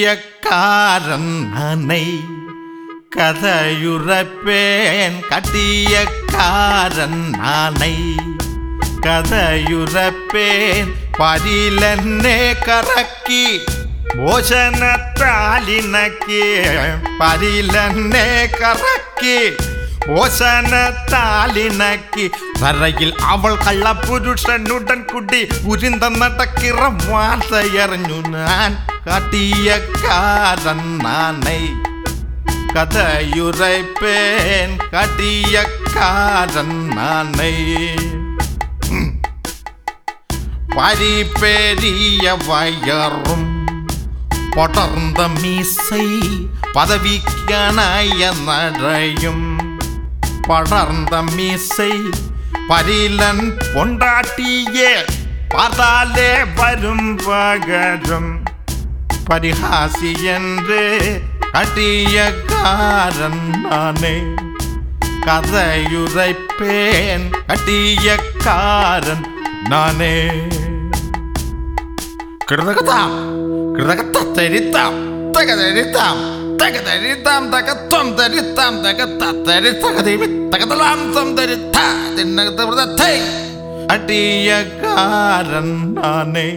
கட்டியக்காரன் நானை கதையுறப்பேன் கட்டியக்காரன் நானை கதையுறப்பேன் பரிலன்னே கரக்கி ஓசனத்தாலினக்கு பரிலன்னே கரக்கி ஓசனத்தாலினக்கு വരയിൽ അവൾ കള്ളപുരുഷനുടൻ കുടി ഉരിന്ത നടക്കിറ വാർത്തയറിഞ്ഞു ഞാൻ கட்டியக்காரன் நானை கதையுரைப்பேன். கட்டியக்காரன் நானை பரிபெரிய வயரும் படர்ந்த மீசை பதவிக்கனாய நடையும். படர்ந்த மீசை பரிலன் பொண்டாட்டியே பதாலே வரும் பகரும். பரிகாசி என்று கட்டியக்காரன் நானே. கதையுரைப்பேன் கட்டியக்காரன் நானே. கிருதகதாம் கிருதகத்தை தெரித்தாம் தக தெரித்தாம் தக தெரித்தாம் தகத்துவம் தெரித்தாம் தகத்த தரித்தகதேவி தகதலாம் தம் தரித்தா தின்னகத்தை அட்டியக்காரன் நானே.